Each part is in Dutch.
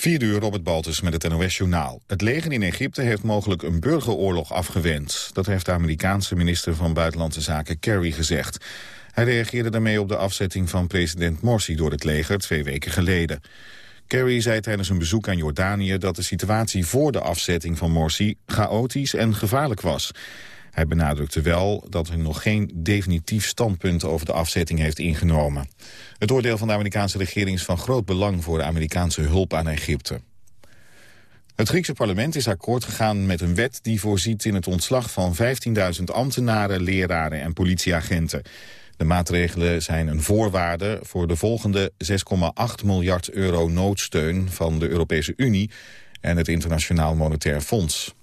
Vier uur Robert Baltus met het NOS-journaal. Het leger in Egypte heeft mogelijk een burgeroorlog afgewend. Dat heeft de Amerikaanse minister van Buitenlandse Zaken Kerry gezegd. Hij reageerde daarmee op de afzetting van president Morsi door het leger twee weken geleden. Kerry zei tijdens een bezoek aan Jordanië dat de situatie voor de afzetting van Morsi chaotisch en gevaarlijk was. Hij benadrukte wel dat hij nog geen definitief standpunt over de afzetting heeft ingenomen. Het oordeel van de Amerikaanse regering is van groot belang voor de Amerikaanse hulp aan Egypte. Het Griekse parlement is akkoord gegaan met een wet die voorziet in het ontslag van 15.000 ambtenaren, leraren en politieagenten. De maatregelen zijn een voorwaarde voor de volgende 6,8 miljard euro noodsteun van de Europese Unie en het Internationaal Monetair Fonds.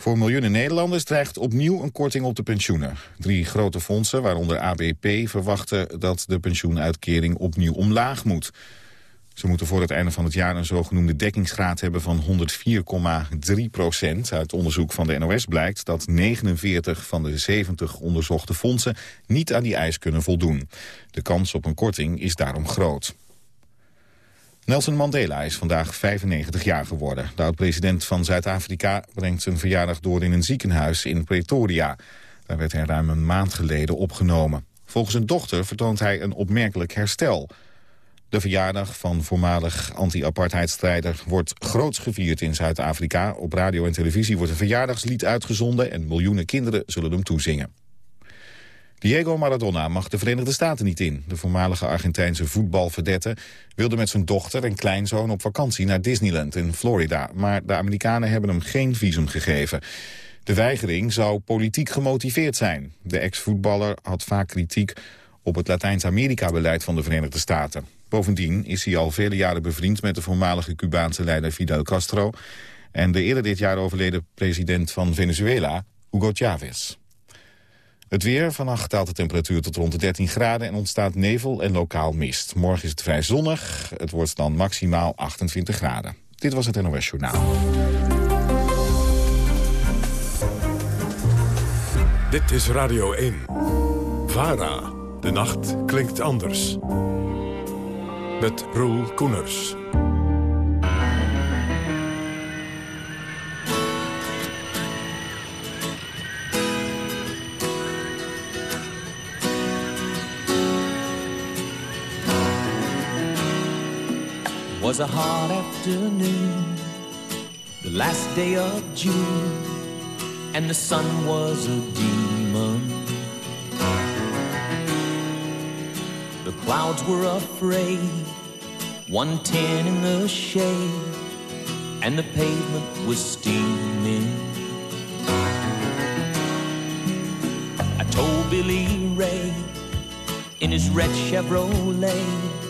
Voor miljoenen Nederlanders dreigt opnieuw een korting op de pensioenen. Drie grote fondsen, waaronder ABP, verwachten dat de pensioenuitkering opnieuw omlaag moet. Ze moeten voor het einde van het jaar een zogenoemde dekkingsgraad hebben van 104,3 procent. Uit onderzoek van de NOS blijkt dat 49 van de 70 onderzochte fondsen niet aan die eis kunnen voldoen. De kans op een korting is daarom groot. Nelson Mandela is vandaag 95 jaar geworden. De oud-president van Zuid-Afrika brengt zijn verjaardag door in een ziekenhuis in Pretoria. Daar werd hij ruim een maand geleden opgenomen. Volgens zijn dochter vertoont hij een opmerkelijk herstel. De verjaardag van voormalig anti-apartheidstrijder wordt groots gevierd in Zuid-Afrika. Op radio en televisie wordt een verjaardagslied uitgezonden... en miljoenen kinderen zullen hem toezingen. Diego Maradona mag de Verenigde Staten niet in. De voormalige Argentijnse voetbalverdette wilde met zijn dochter en kleinzoon op vakantie naar Disneyland in Florida. Maar de Amerikanen hebben hem geen visum gegeven. De weigering zou politiek gemotiveerd zijn. De ex-voetballer had vaak kritiek op het Latijns-Amerika-beleid van de Verenigde Staten. Bovendien is hij al vele jaren bevriend met de voormalige Cubaanse leider Fidel Castro... en de eerder dit jaar overleden president van Venezuela, Hugo Chavez. Het weer, vannacht daalt de temperatuur tot rond de 13 graden... en ontstaat nevel en lokaal mist. Morgen is het vrij zonnig. Het wordt dan maximaal 28 graden. Dit was het NOS Journaal. Dit is Radio 1. VARA. De nacht klinkt anders. Met Roel Koeners. Was a hot afternoon, the last day of June, and the sun was a demon. The clouds were afraid, 110 in the shade, and the pavement was steaming. I told Billy Ray in his red Chevrolet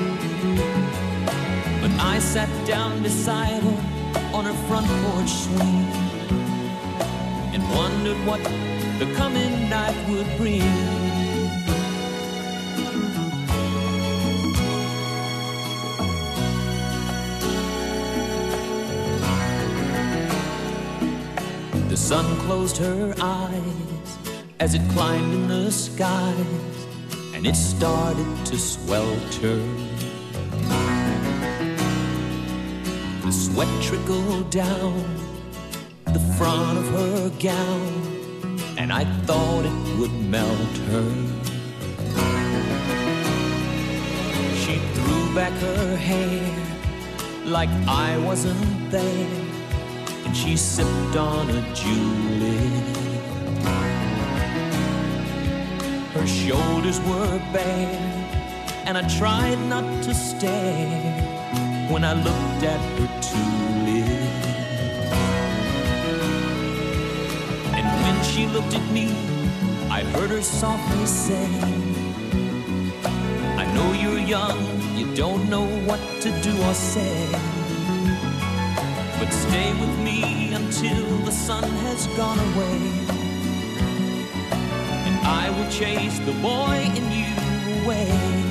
I sat down beside her on her front porch swing and wondered what the coming night would bring. The sun closed her eyes as it climbed in the skies and it started to swelter. Sweat trickled down the front of her gown, and I thought it would melt her. She threw back her hair like I wasn't there, and she sipped on a julep. Her shoulders were bare, and I tried not to stare when I looked at her tulip. And when she looked at me, I heard her softly say, I know you're young, you don't know what to do or say. But stay with me until the sun has gone away. And I will chase the boy in you away.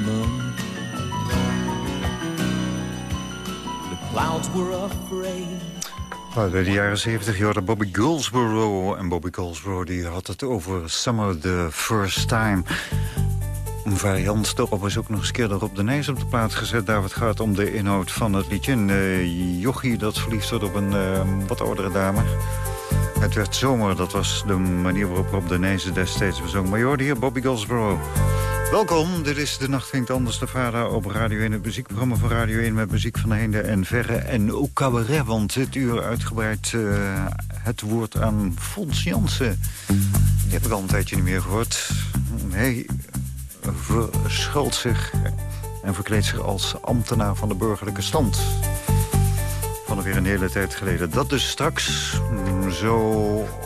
Clouds were afraid. Uit de jaren 70 hoorde Bobby Goldsboro. En Bobby Goldsboro die had het over Summer the First Time. Een variant erop is ook nog eens keer op de Nijs op de plaats gezet. Daar het gaat om de inhoud van het liedje. Een uh, jochie dat verliefd wordt op een uh, wat oudere dame. Het werd zomer, dat was de manier waarop Rob de Nijzen destijds bezong. Maar je hoorde hier Bobby Goldsboro. Welkom, dit is De Nacht Ging Anders, de vader op Radio 1. Het muziekprogramma van Radio 1 met muziek van heinde en verre. En ook cabaret, want dit uur uitgebreid uh, het woord aan Fons Jansen. Die heb ik al een tijdje niet meer gehoord. Hij verschuilt zich en verkleedt zich als ambtenaar van de burgerlijke stand van alweer een hele tijd geleden. Dat dus straks, zo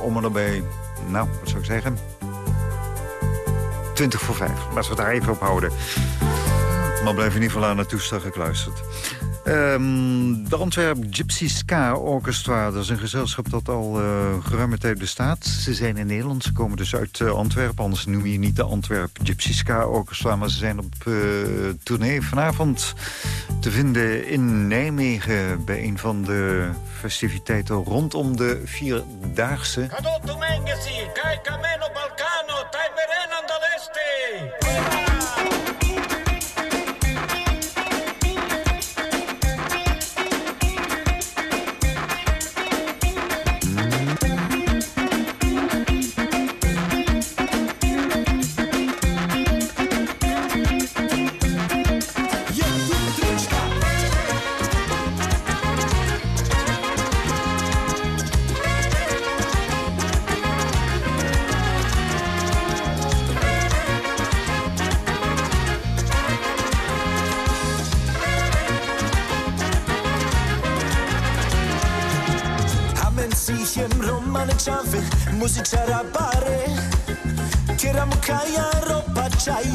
om en nabij, nou, wat zou ik zeggen... 20 voor 5. Laten we daar even op houden. Maar blijf in ieder geval aan het toestel gekluisterd. Um, de Antwerp Gypsy Ska Orchestra. Dat is een gezelschap dat al uh, geruime tijd bestaat. Ze zijn in Nederland. Ze komen dus uit uh, Antwerpen. Anders noem je niet de Antwerp Gypsy Ska Orchestra. Maar ze zijn op uh, tournee vanavond te vinden in Nijmegen... bij een van de festiviteiten rondom de Vierdaagse. Kai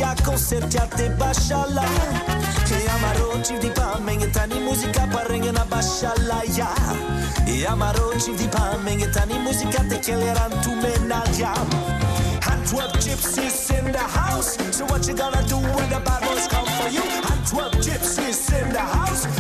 chaya Concerti a te bashala Yamaro chif di pa mengetani Musica parengen a bashala ya. Yamaro chif di pa mengetani Musica te keleran tu menaliam Antwerp gypsies in the house. So what you gonna do when the bad boys come for you. Antwerp gypsies in the house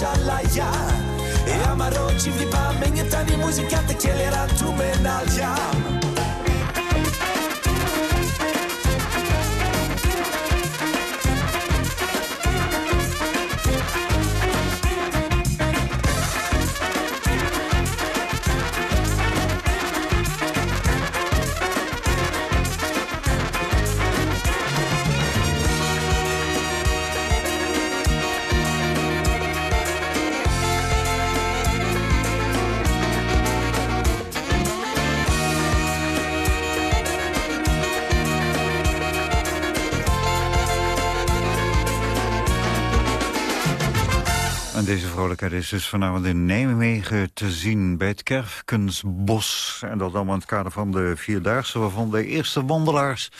parenge na bashala ya Amarochi di pamengetani musica te chielera tu medaglia En vrolijkheid is dus vanavond in Nijmegen te zien bij het Kerfkensbos. En dat allemaal in het kader van de Vierdaagse... waarvan de eerste wandelaars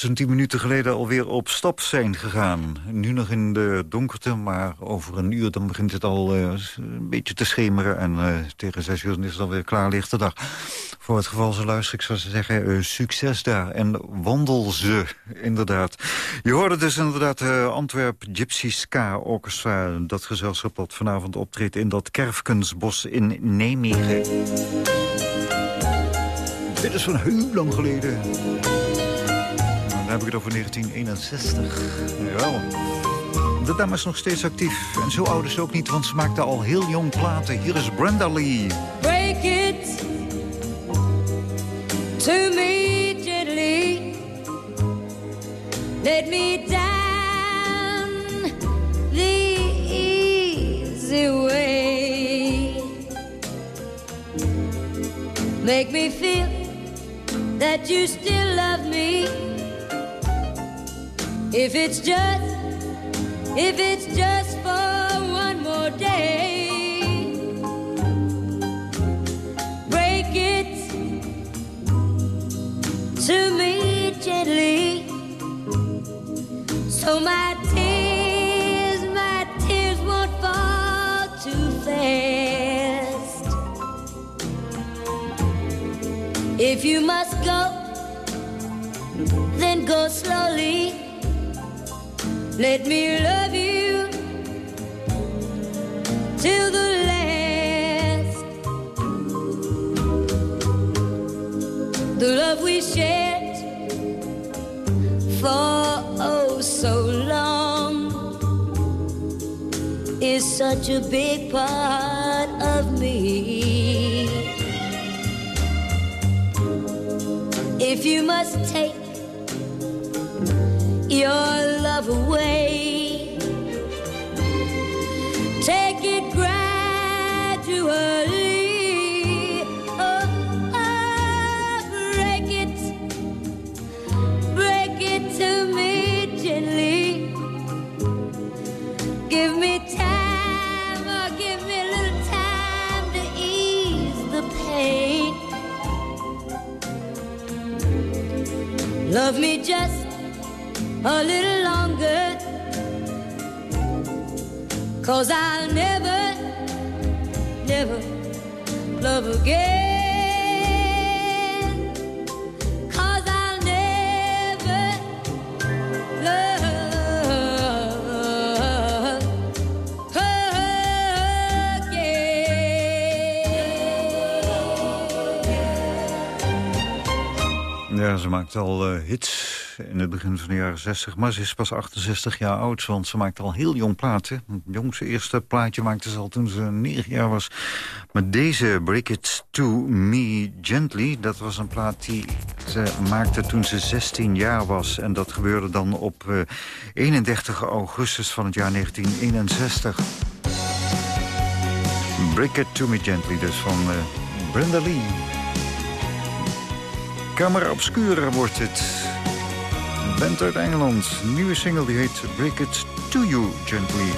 zo'n tien minuten geleden alweer op stap zijn gegaan. Nu nog in de donkerte, maar over een uur dan begint het al eh, een beetje te schemeren. En eh, tegen zes uur is het alweer klaar lichte dag. Voor het geval ze luisteren, ik zou ze zeggen, eh, succes daar. En wandel ze, inderdaad. Je hoorde dus inderdaad uh, Antwerp Gypsy Ska Orchestra. Dat gezelschap dat vanavond optreedt in dat Kerfkensbos in Nijmegen. Dit is van heel lang geleden. Dan heb ik het over 1961. Jawel. De dame is nog steeds actief. En zo oud is ook niet, want ze maakte al heel jong platen. Hier is Brenda Lee. Break it to me gently. Let me down the easy way. Make me feel that you still love me. If it's just, if it's just for one more day, break it to me gently, so my tears, my tears won't fall too fast. If you must go, then go slowly. Let me love you till the last. The love we shared for oh so long is such a big part of me. If you must take love away. Cause I'll never, never love again. Cause I'll never love again. Ja, ze maakt al uh, hits in het begin van de jaren 60. Maar ze is pas 68 jaar oud, want ze maakt al heel jong platen. Het jongste eerste plaatje maakte ze al toen ze 9 jaar was. Maar deze Break It To Me Gently, dat was een plaat die ze maakte toen ze 16 jaar was. En dat gebeurde dan op uh, 31 augustus van het jaar 1961. Break It To Me Gently, dus van uh, Brenda Lee. Camera Obscura wordt het. Band uit Engeland. Nieuwe single die heet Break It To You Gently.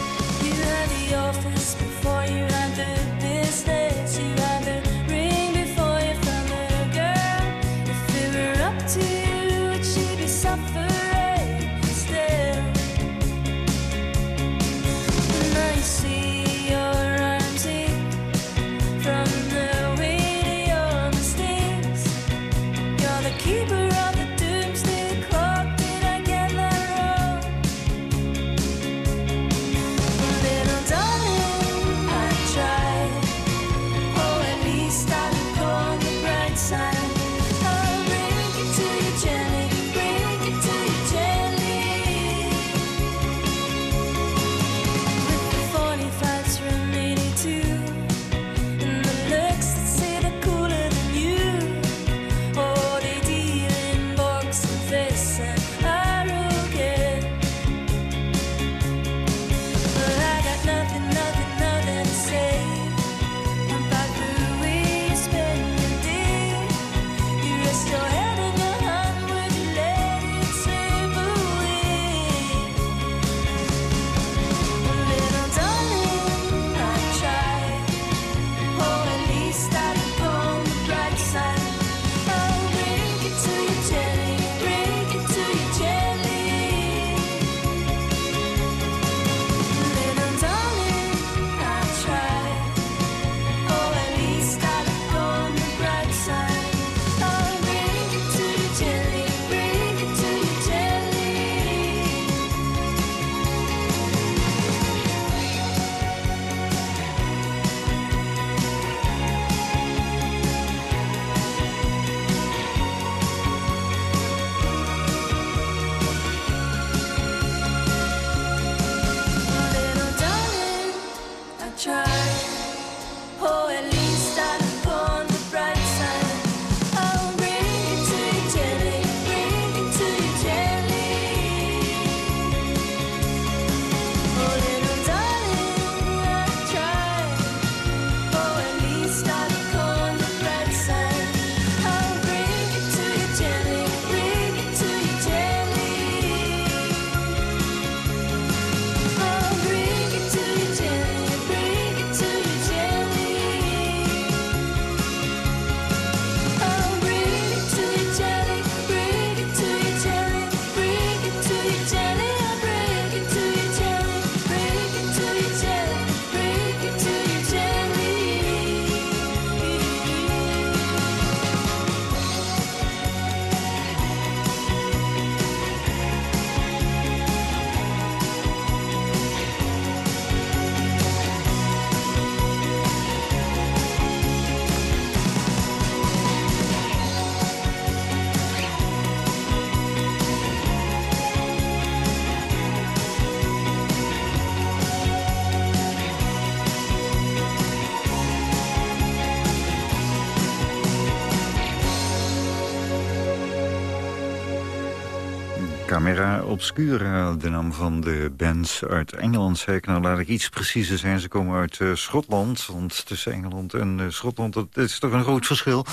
Camera Obscura, de naam van de band uit Engeland. Zei ik, nou laat ik iets preciezer zijn. Ze komen uit eh, Schotland, want tussen Engeland en eh, Schotland... dat is toch een groot verschil.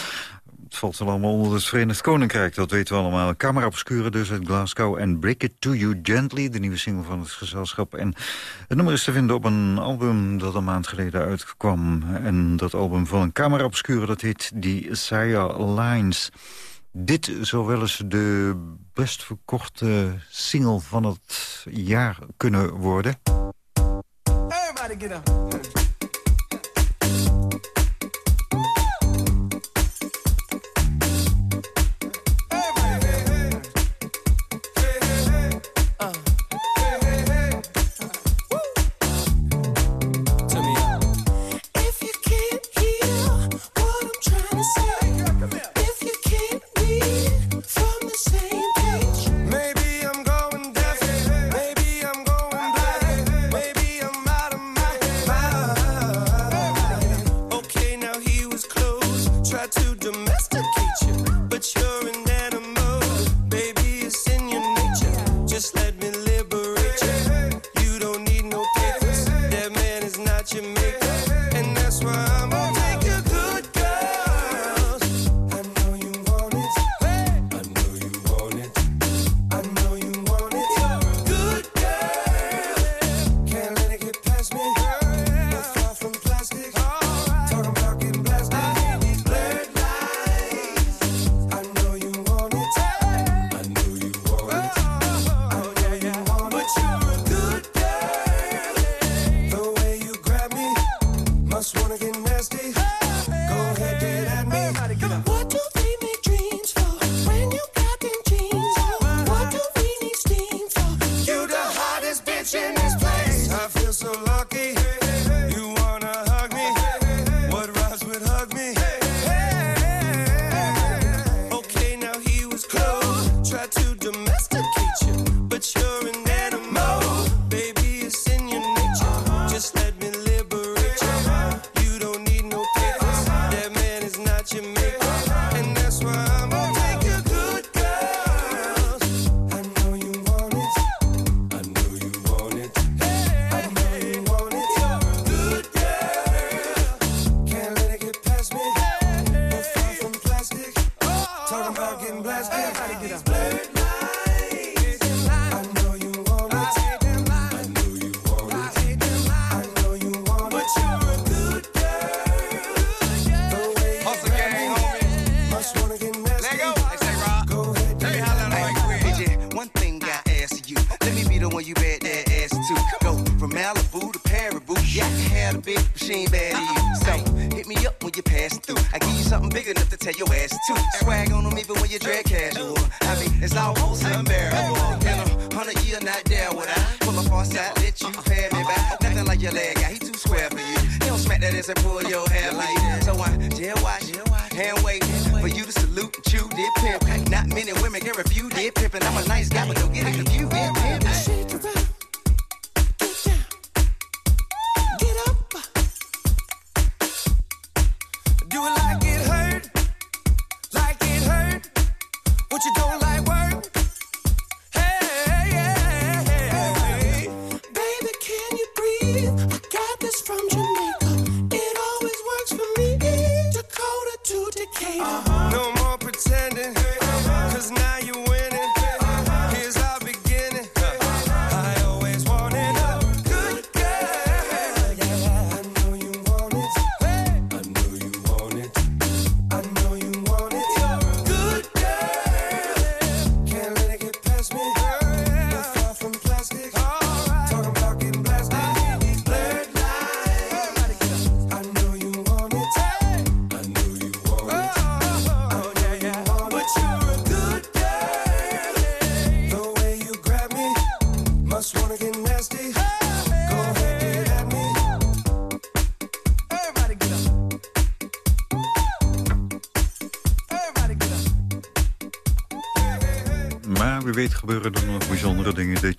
Het valt wel allemaal onder het Verenigd Koninkrijk, dat weten we allemaal. Camera Obscura dus uit Glasgow en Break It To You Gently... de nieuwe single van het gezelschap. En het nummer is te vinden op een album dat een maand geleden uitkwam. En dat album van Camera Obscura, dat heet The Sire Lines... Dit zou wel eens de best verkochte single van het jaar kunnen worden.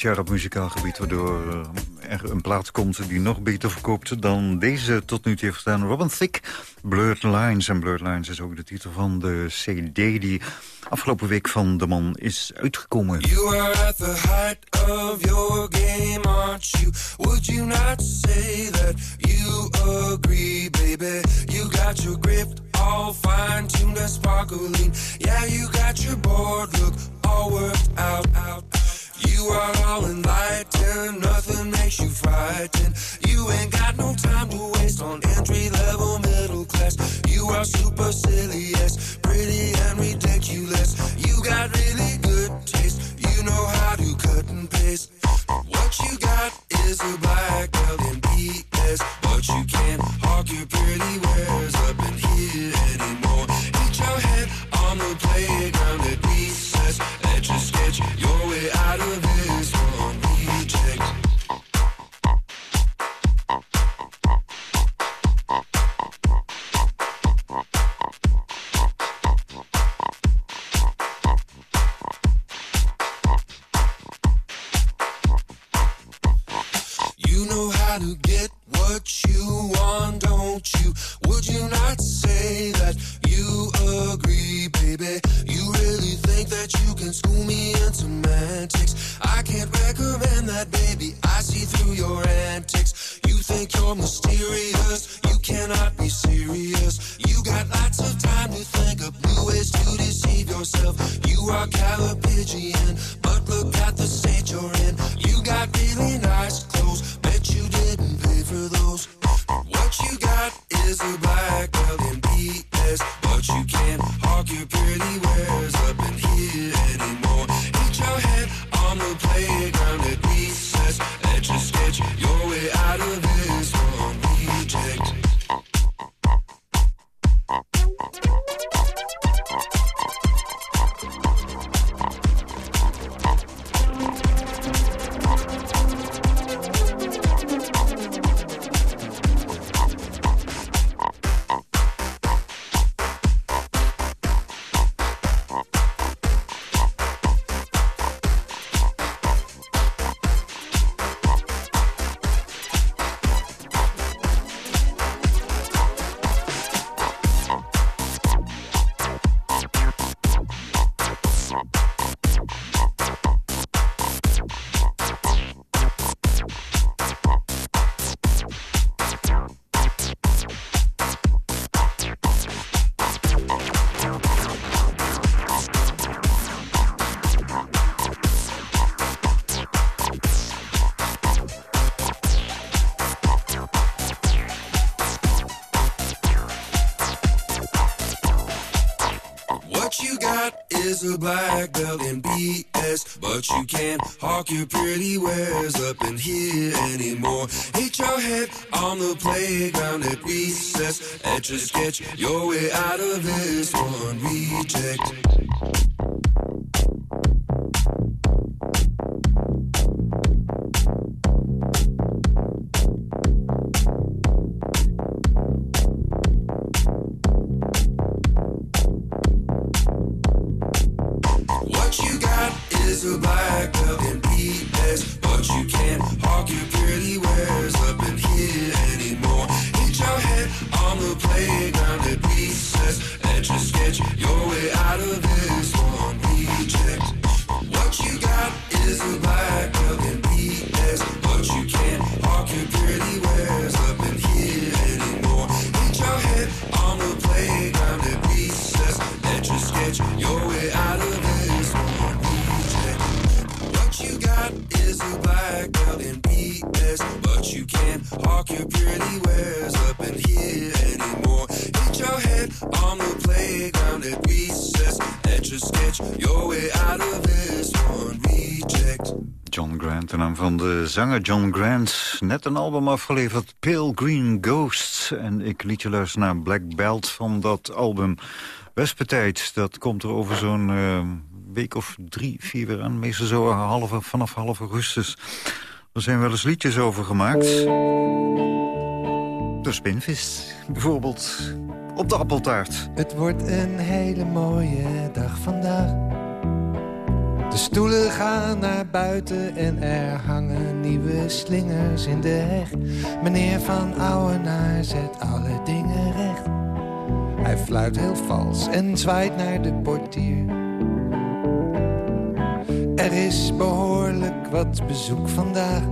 jaar op muzikaal gebied... waardoor eh, er een plaat komt die nog beter verkoopt dan deze tot nu toe heeft gedaan. Robin Thicke, Blurred Lines. En Blurred Lines is ook de titel van de cd die afgelopen week van de man is uitgekomen. You are at the height of your game, aren't you? Would you not say that you agree, baby? You got your grip all fine-tuned and sparkling. Yeah, you got your board look all worked out, out. You are all enlightened, nothing makes you frightened. You ain't got no time to waste on entry level middle class. You are supercilious, pretty and ridiculous. You got a black belt in BS, but you can't hawk your pretty wares up in here anymore. Hit your head on the playground at recess, etch a sketch your way out of this one reject. John Grant, de naam van de zanger John Grant. Net een album afgeleverd, Pale Green Ghosts. En ik liet je luisteren naar Black Belt van dat album. Wespetijd, dat komt er over zo'n eh, week of drie, vier weer aan. Meestal zo halve, vanaf half augustus. Er zijn wel eens liedjes over gemaakt. De spinvis, bijvoorbeeld. Op de appeltaart. Het wordt een hele mooie dag vandaag. De stoelen gaan naar buiten en er hangen nieuwe slingers in de heg. Meneer Van Ouwenaar zet alle dingen recht. Hij fluit heel vals en zwaait naar de portier. Er is behoorlijk wat bezoek vandaag.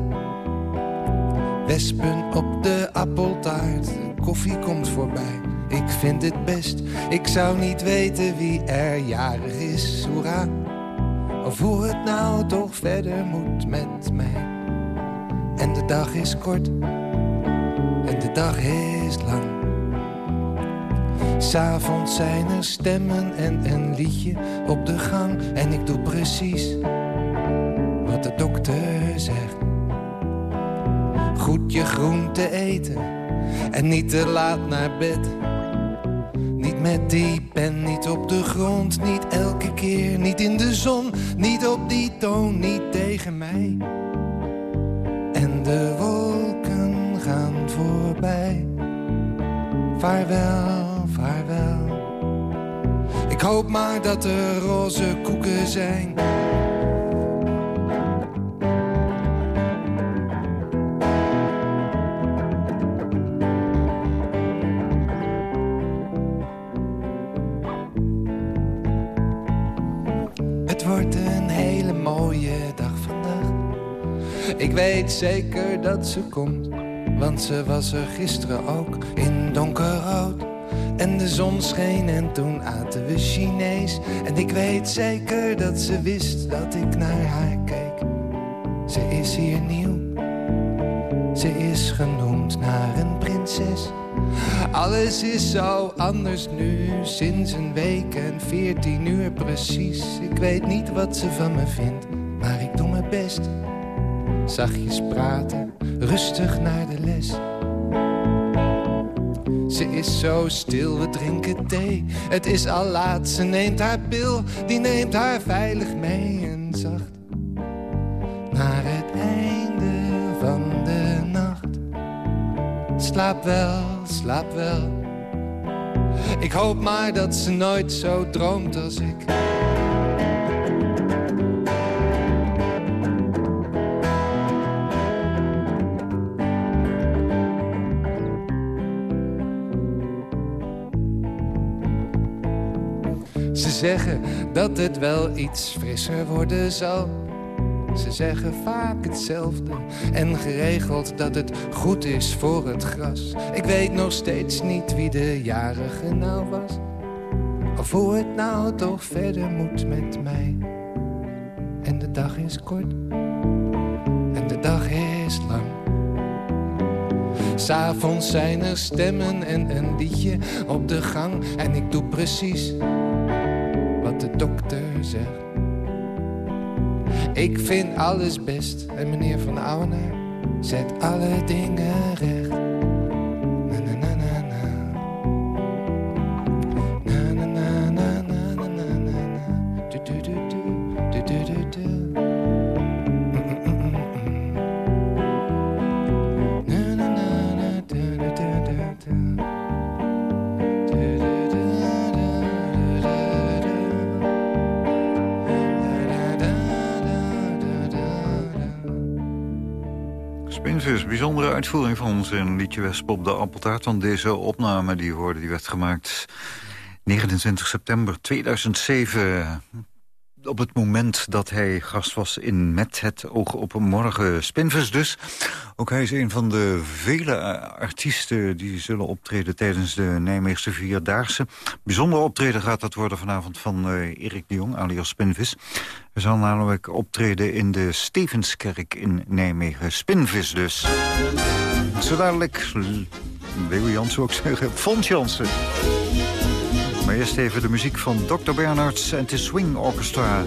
Wespen op de appeltaart, de koffie komt voorbij. Ik vind het best, ik zou niet weten wie er jarig is, hoera. Of hoe het nou toch verder moet met mij. En de dag is kort, en de dag is lang. S'avonds zijn er stemmen en een liedje op de gang. En ik doe precies wat de dokter zegt. Goed je groente eten en niet te laat naar bed. Met die pen, niet op de grond, niet elke keer, niet in de zon, niet op die toon, niet tegen mij. En de wolken gaan voorbij. Vaarwel, vaarwel. Ik hoop maar dat er roze koeken zijn. Wordt een hele mooie dag vandaag. Ik weet zeker dat ze komt, want ze was er gisteren ook in donkerrood. En de zon scheen en toen aten we Chinees. En ik weet zeker dat ze wist dat ik naar haar keek. Ze is hier nieuw, ze is genoemd naar een prinses. Alles is zo anders nu, sinds een week en veertien uur precies. Ik weet niet wat ze van me vindt, maar ik doe mijn best. Zachtjes praten, rustig naar de les. Ze is zo stil, we drinken thee. Het is al laat, ze neemt haar pil, die neemt haar veilig mee en zacht. Naar Slaap wel, slaap wel. Ik hoop maar dat ze nooit zo droomt als ik. Ze zeggen dat het wel iets frisser worden zal. Ze zeggen vaak hetzelfde en geregeld dat het goed is voor het gras. Ik weet nog steeds niet wie de jarige nou was. Of hoe het nou toch verder moet met mij. En de dag is kort en de dag is lang. S'avonds zijn er stemmen en een liedje op de gang. En ik doe precies wat de dokter zegt. Ik vind alles best en meneer Van Ouwenaar zet alle dingen recht. In liedje Westpop de Appeltaart. Want deze opname die hoorde, die werd gemaakt 29 september 2007. Op het moment dat hij gast was in Met het oog op een morgen. Spinvis dus. Ook hij is een van de vele eh, artiesten die zullen optreden tijdens de Nijmeegse Vierdaagse. Bijzonder optreden gaat dat worden vanavond van eh, Erik de Jong, alias Spinvis. Hij zal namelijk optreden in de Stevenskerk in Nijmegen. Spinvis dus. Zo dadelijk, Leo Jansen ook zeggen, Fons Jansen. Maar eerst even de muziek van Dr. Bernards en de Swing Orchestra.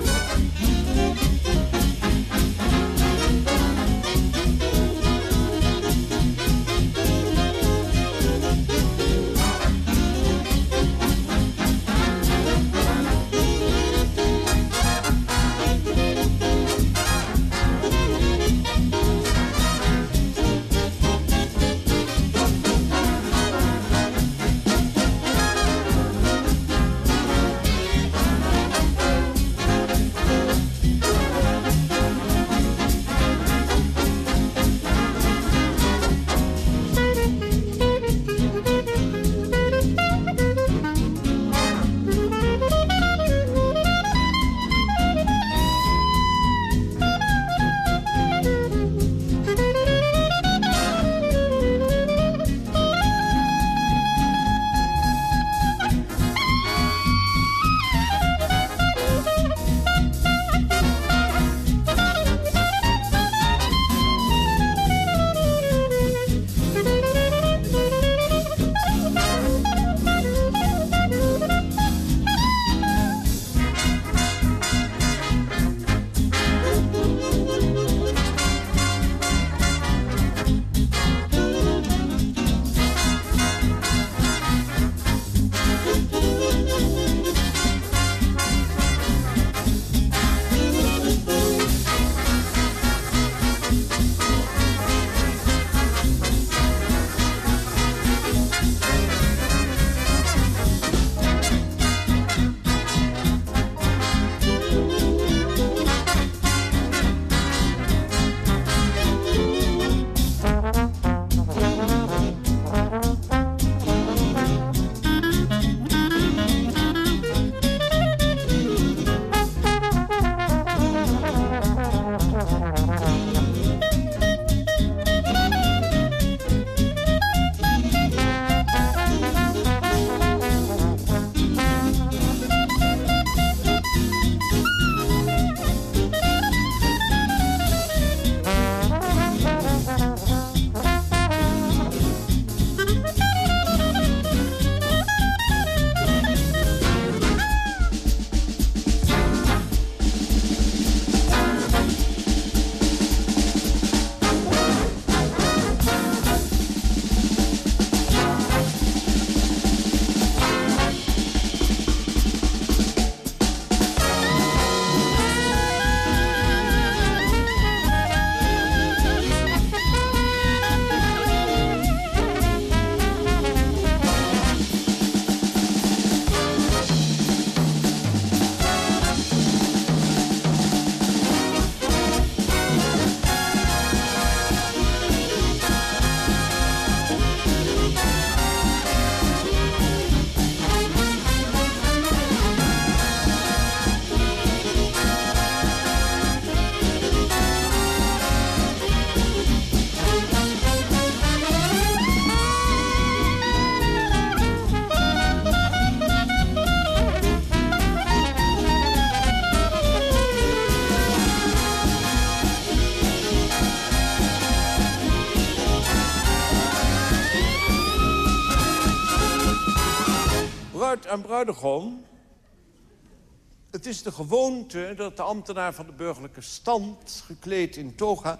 Het is de gewoonte dat de ambtenaar van de burgerlijke stand... gekleed in toga,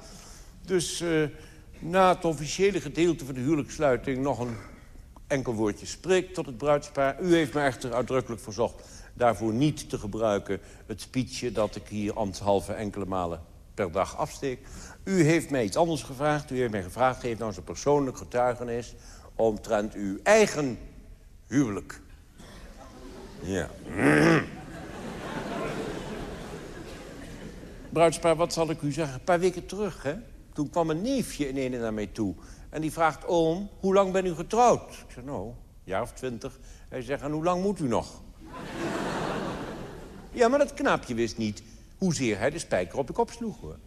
dus eh, na het officiële gedeelte van de huwelijkssluiting... nog een enkel woordje spreekt tot het bruidspaar. U heeft me echter uitdrukkelijk verzocht daarvoor niet te gebruiken... het speechje dat ik hier ambtshalve enkele malen per dag afsteek. U heeft mij iets anders gevraagd. U heeft mij gevraagd, geef nou eens een persoonlijk getuigenis... omtrent uw eigen huwelijk. Ja. Bruidspaar, wat zal ik u zeggen? Een paar weken terug, hè? Toen kwam een neefje in ene naar mij toe. En die vraagt, oom, hoe lang ben u getrouwd? Ik zeg, nou, een jaar of twintig. Hij zegt, en hoe lang moet u nog? ja, maar dat knaapje wist niet hoezeer hij de spijker op de kop sloeg, hoor.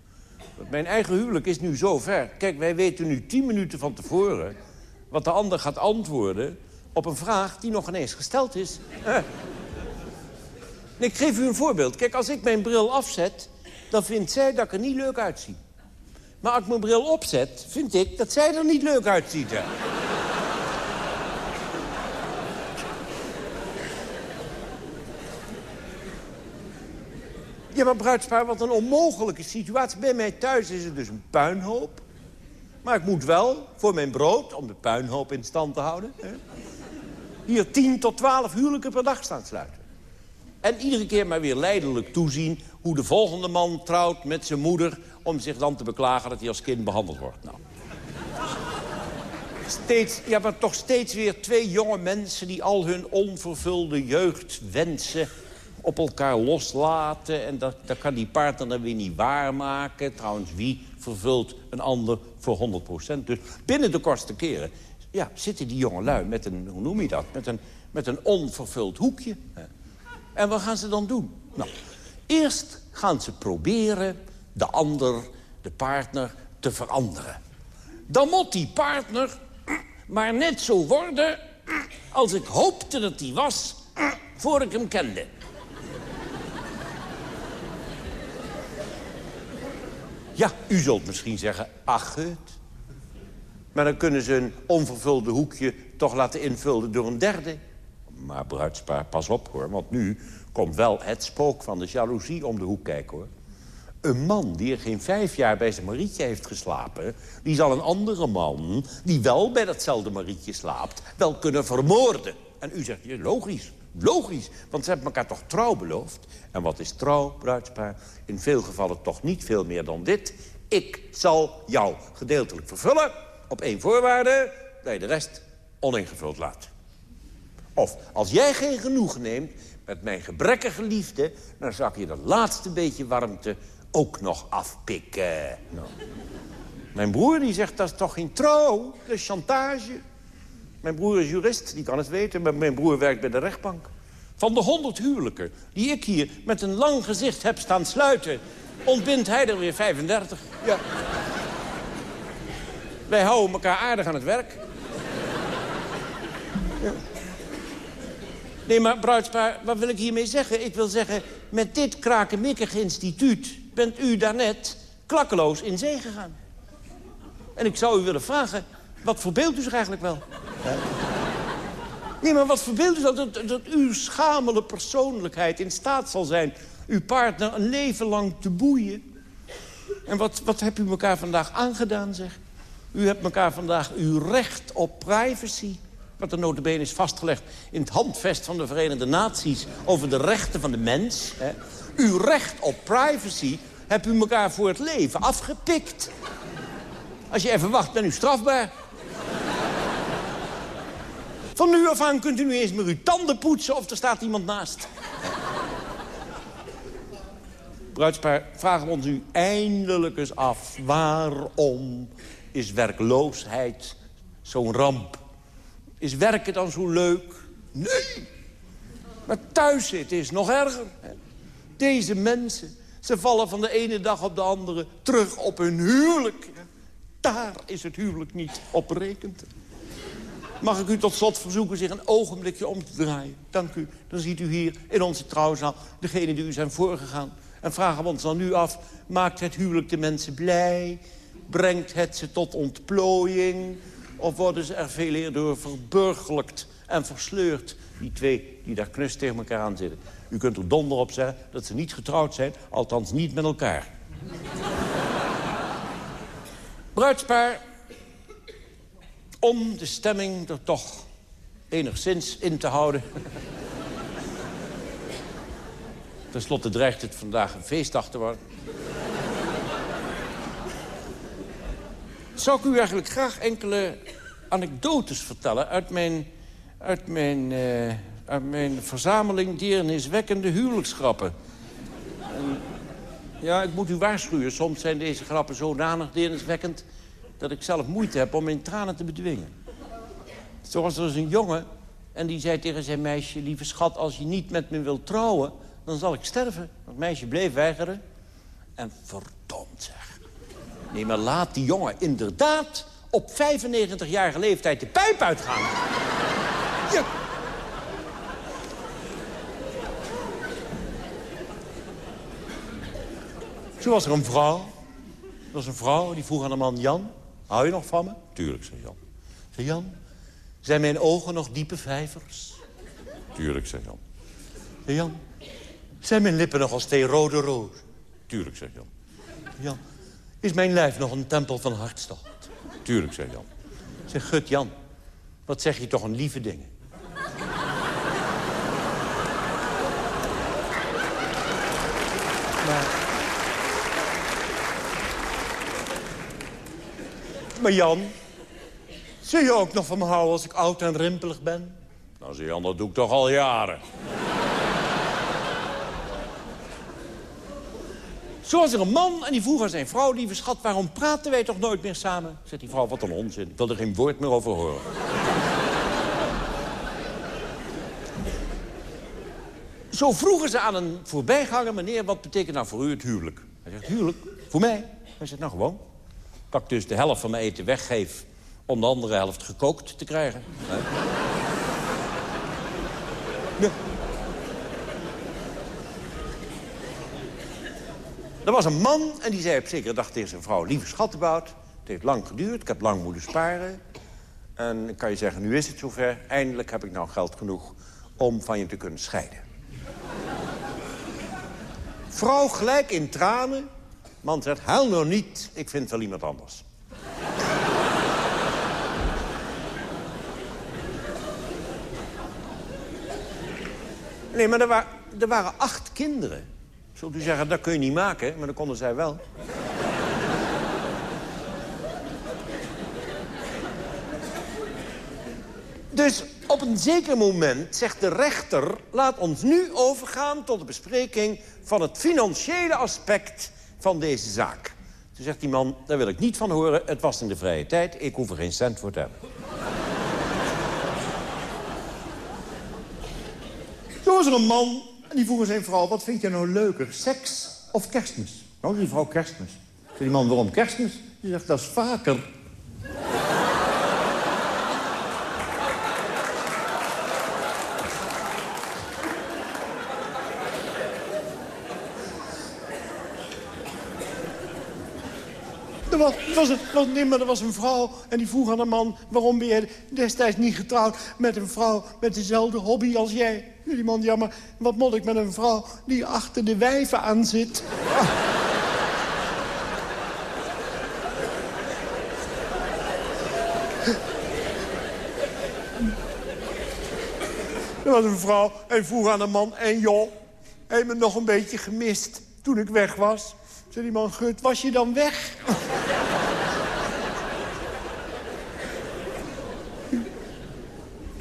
Mijn eigen huwelijk is nu zo ver. Kijk, wij weten nu tien minuten van tevoren... wat de ander gaat antwoorden op een vraag die nog ineens gesteld is. Ik geef u een voorbeeld. Kijk, als ik mijn bril afzet, dan vindt zij dat ik er niet leuk uitzie. Maar als ik mijn bril opzet, vind ik dat zij er niet leuk uitziet. Ja, maar bruidspaar, wat een onmogelijke situatie. Bij mij thuis is het dus een puinhoop. Maar ik moet wel voor mijn brood, om de puinhoop in stand te houden... Hè, hier 10 tot 12 huwelijken per dag staan sluiten. En iedere keer maar weer leidelijk toezien hoe de volgende man trouwt met zijn moeder... om zich dan te beklagen dat hij als kind behandeld wordt. Nou. Steeds, ja, maar toch steeds weer twee jonge mensen... die al hun onvervulde jeugdwensen op elkaar loslaten. En dat, dat kan die partner dan weer niet waarmaken. Trouwens, wie vervult een ander voor 100% Dus binnen de kortste keren ja, zitten die jongelui met een, hoe noem je dat? Met een, met een onvervuld hoekje. En wat gaan ze dan doen? Nou, eerst gaan ze proberen de ander, de partner, te veranderen. Dan moet die partner maar net zo worden als ik hoopte dat hij was voor ik hem kende. Ja, u zult misschien zeggen, ach het. Maar dan kunnen ze een onvervulde hoekje toch laten invullen door een derde. Maar bruidspaar, pas op hoor, want nu komt wel het spook van de jaloezie om de hoek kijken hoor. Een man die er geen vijf jaar bij zijn marietje heeft geslapen... die zal een andere man, die wel bij datzelfde marietje slaapt... wel kunnen vermoorden. En u zegt, je logisch, logisch. Want ze hebben elkaar toch trouw beloofd. En wat is trouw, bruidspaar? In veel gevallen toch niet veel meer dan dit. Ik zal jou gedeeltelijk vervullen op één voorwaarde... dat je de rest oningevuld laat. Of als jij geen genoegen neemt met mijn gebrekkige liefde... dan zal ik je dat laatste beetje warmte ook nog afpikken. Nou. Mijn broer die zegt, dat is toch geen trouw? Dat is chantage. Mijn broer is jurist, die kan het weten. Maar mijn broer werkt bij de rechtbank. Van de honderd huwelijken die ik hier met een lang gezicht heb staan sluiten... ontbindt hij er weer 35. Ja. Wij houden elkaar aardig aan het werk. Nee, maar bruidspaar, wat wil ik hiermee zeggen? Ik wil zeggen, met dit krakenmikkig instituut... bent u daarnet klakkeloos in zee gegaan. En ik zou u willen vragen, wat verbeeldt u zich eigenlijk wel? Nee, maar wat verbeeldt u zich dat, dat uw schamele persoonlijkheid in staat zal zijn... uw partner een leven lang te boeien? En wat, wat hebt u elkaar vandaag aangedaan, zeg? U hebt elkaar vandaag uw recht op privacy... wat er notabene is vastgelegd in het handvest van de Verenigde Naties... over de rechten van de mens. Hè. Uw recht op privacy hebt u elkaar voor het leven afgepikt. Als je even wacht, ben u strafbaar. Van nu af aan kunt u nu eens met uw tanden poetsen of er staat iemand naast. Bruidspaar, vragen we ons nu eindelijk eens af... waarom is werkloosheid zo'n ramp? Is werken dan zo leuk? Nee! Maar thuis zitten is nog erger. Deze mensen, ze vallen van de ene dag op de andere terug op hun huwelijk. Daar is het huwelijk niet op berekend. Mag ik u tot slot verzoeken zich een ogenblikje om te draaien? Dank u. Dan ziet u hier in onze trouwzaal degene die u zijn voorgegaan. En vragen we ons dan nu af, maakt het huwelijk de mensen blij? Brengt het ze tot ontplooiing? Of worden ze er veel eerder door verburgerlijkt en versleurd? Die twee die daar knus tegen elkaar aan zitten. U kunt er donder op zeggen dat ze niet getrouwd zijn. Althans niet met elkaar. Bruidspaar. Om de stemming er toch enigszins in te houden. Ten slotte dreigt het vandaag een feestdag te worden. Zou ik u eigenlijk graag enkele anekdotes vertellen... uit mijn, uit mijn, eh, uit mijn verzameling deerniswekkende huwelijksgrappen. En, ja, ik moet u waarschuwen. Soms zijn deze grappen zodanig deerniswekkend... dat ik zelf moeite heb om mijn tranen te bedwingen. Zo was er een jongen en die zei tegen zijn meisje... lieve schat, als je niet met me wilt trouwen, dan zal ik sterven. Het meisje bleef weigeren. En verdomd. Nee, maar laat die jongen inderdaad op 95-jarige leeftijd de pijp uitgaan. Ja. Zo was er een vrouw. Er was een vrouw die vroeg aan de man Jan... hou je nog van me? Tuurlijk, zei Jan. Zei Jan, zijn mijn ogen nog diepe vijvers? Tuurlijk, zei Jan. Zei Jan, zijn mijn lippen nog als twee rode rozen? Tuurlijk, zei Jan. Jan, is mijn lijf nog een tempel van hartstocht? Tuurlijk, zei Jan. Zeg, gut Jan, wat zeg je toch een lieve dingen. Maar... Maar Jan, zul je ook nog van me houden als ik oud en rimpelig ben? Nou, zei Jan, dat doe ik toch al jaren. Zo was er een man en die vroeg aan zijn vrouw... lieve schat, waarom praten wij toch nooit meer samen? Zegt die vrouw, wat een onzin. Ik wil er geen woord meer over horen. Zo vroegen ze aan een voorbijganger... meneer, wat betekent nou voor u het huwelijk? Hij zegt, huwelijk? Voor mij? Hij zegt, nou gewoon. Dat ik dus de helft van mijn eten weggeef... om de andere helft gekookt te krijgen. Ja. Er was een man en die zei op zekere dag tegen zijn vrouw... lieve schattenbout, het heeft lang geduurd, ik heb lang moeten sparen. En ik kan je zeggen, nu is het zover. Eindelijk heb ik nou geld genoeg om van je te kunnen scheiden. Vrouw gelijk in tranen. Man zegt, huil nou niet, ik vind wel iemand anders. Nee, maar er, wa er waren acht kinderen. Zult u zeggen, dat kun je niet maken, maar dat konden zij wel. Dus op een zeker moment zegt de rechter... laat ons nu overgaan tot de bespreking van het financiële aspect van deze zaak. Toen zegt die man, daar wil ik niet van horen. Het was in de vrije tijd, ik hoef er geen cent voor te hebben. Zo was er een man en die vroeg aan zijn vrouw... wat vind je nou leuker, seks of kerstmis? Nou, die vrouw kerstmis. Zei die man, waarom kerstmis? Die zegt, dat is vaker. Er was, was, een, was, maar er was een vrouw en die vroeg aan een man... waarom ben jij destijds niet getrouwd met een vrouw met dezelfde hobby als jij? Die man, ja, maar wat moet ik met een vrouw die achter de wijven aan zit? Er was een vrouw en vroeg aan een man... en joh, heb je me nog een beetje gemist toen ik weg was? Zei die man, Gut, was je dan weg?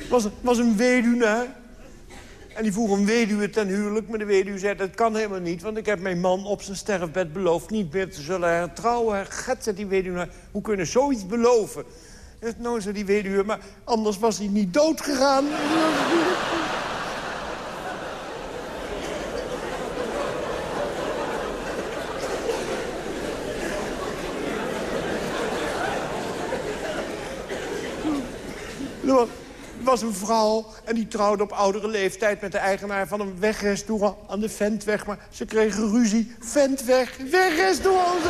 was, was een weduwnaar. En die vroeg een weduwe ten huwelijk. Maar de weduwe zei, dat kan helemaal niet. Want ik heb mijn man op zijn sterfbed beloofd niet meer te zullen hertrouwen. Get, zei die weduwe. Hoe kunnen zoiets beloven? Nou, zei die weduwe, maar anders was hij niet dood gegaan. Er was een vrouw en die trouwde op oudere leeftijd... met de eigenaar van een wegrestaurant aan de Ventweg. Maar ze kregen ruzie. Ventweg, wegrestaurant!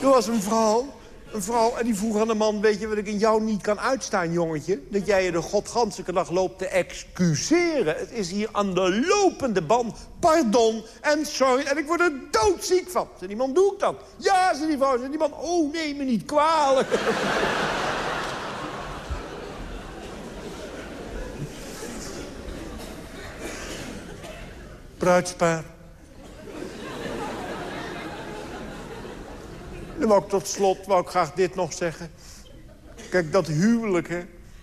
er was een vrouw een vrouw en die vroeg aan de man... weet je wat ik in jou niet kan uitstaan, jongetje? Dat jij je de godganselijke dag loopt te excuseren. Het is hier aan de lopende band. Pardon en sorry. En ik word er doodziek van. Zei die man, doe ik dat? Ja, zei die vrouw. Zei die man, oh, neem me niet kwalijk. Bruidspaar. Dan wou ik tot slot wou ik graag dit nog zeggen. Kijk, dat huwelijk, hè,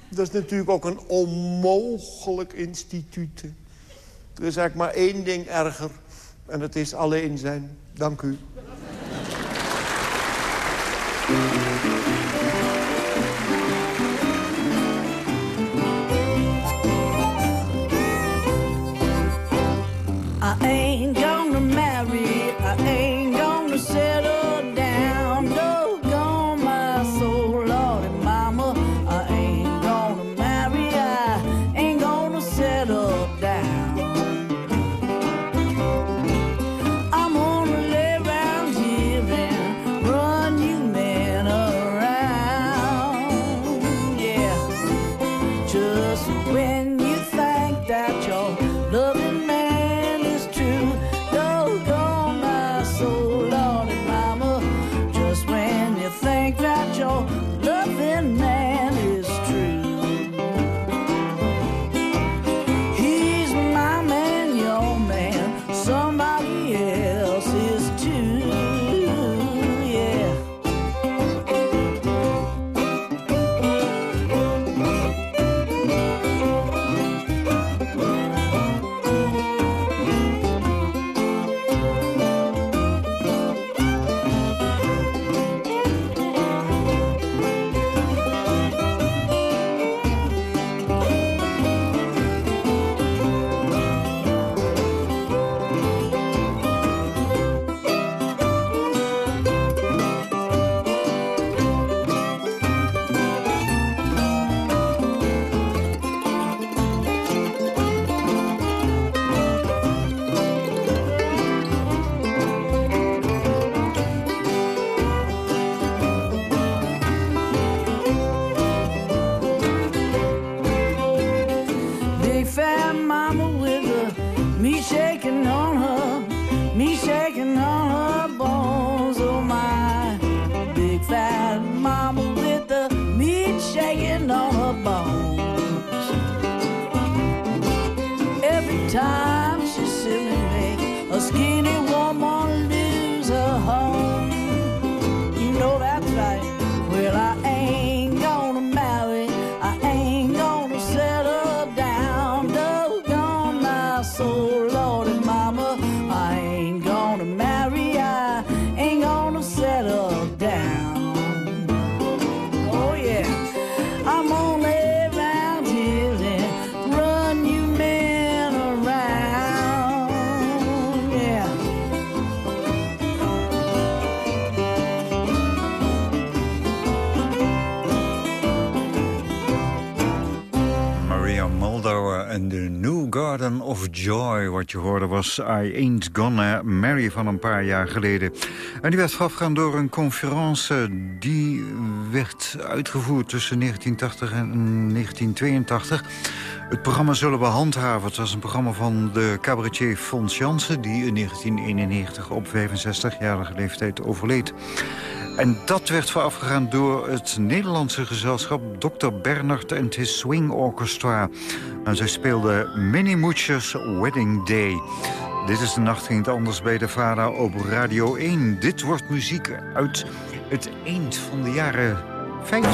dat is natuurlijk ook een onmogelijk instituut. Er is eigenlijk maar één ding erger. En dat is alleen zijn. Dank u. je hoorde was I Ain't Gonna Marry van een paar jaar geleden. En die werd voorafgegaan door een conferentie die werd uitgevoerd tussen 1980 en 1982. Het programma Zullen we handhaven. Het was een programma van de cabaretier Fons Jansen... die in 1991 op 65-jarige leeftijd overleed. En dat werd voorafgegaan door het Nederlandse gezelschap Dr. Bernard en his Swing Orchestra. En zij speelden Minnie Moocher's Wedding Day. Dit is de nacht ging het anders bij de Vara op Radio 1. Dit wordt muziek uit het eind van de jaren 50.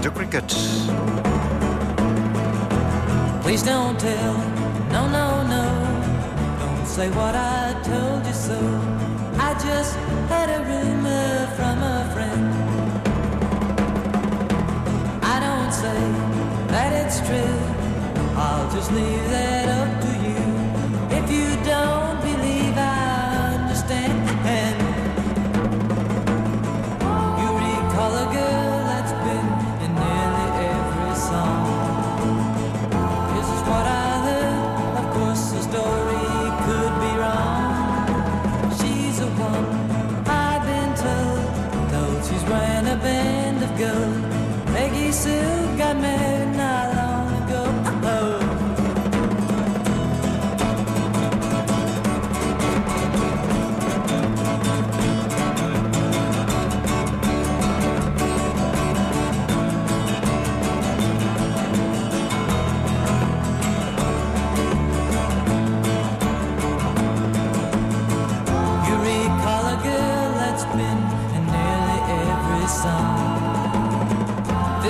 The Crickets. Please don't tell, no, no, no. Don't say what I told you so. Just had a rumor from a friend. I don't say that it's true. I'll just leave that up to you. If you don't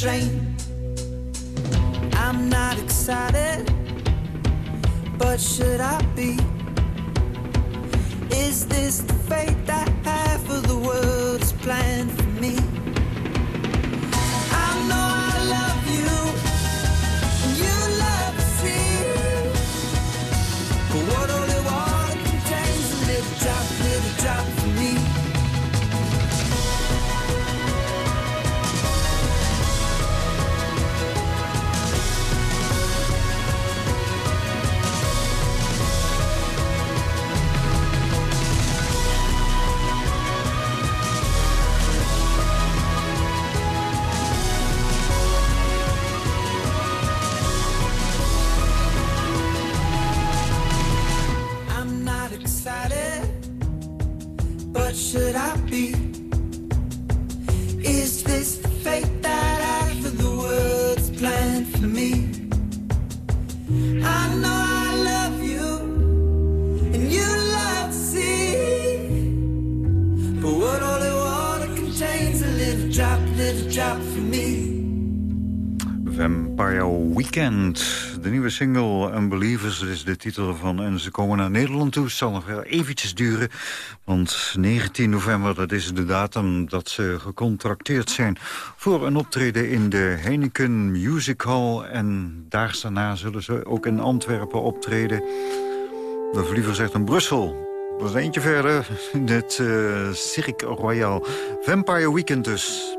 train. I'm not excited, but should I be? Is this the fate that? de titel ervan. En ze komen naar Nederland toe. Het zal nog wel eventjes duren. Want 19 november, dat is de datum dat ze gecontracteerd zijn... voor een optreden in de Heineken Music Hall. En daags daarna zullen ze ook in Antwerpen optreden. Of liever zegt in Brussel. Dat is eentje verder. Het uh, eh, Cirque Royal. Vampire Weekend dus.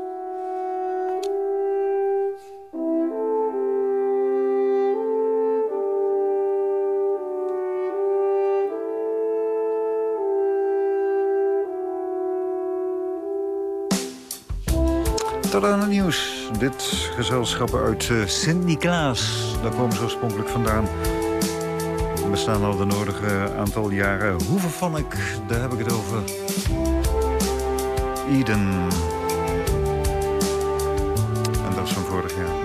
tot nieuws. Dit gezelschap uit eh, Sint-Niklaas. Daar komen ze oorspronkelijk vandaan. We staan al de nodige aantal jaren. Hoeveel van ik, daar heb ik het over. Eden. En dat is van vorig jaar.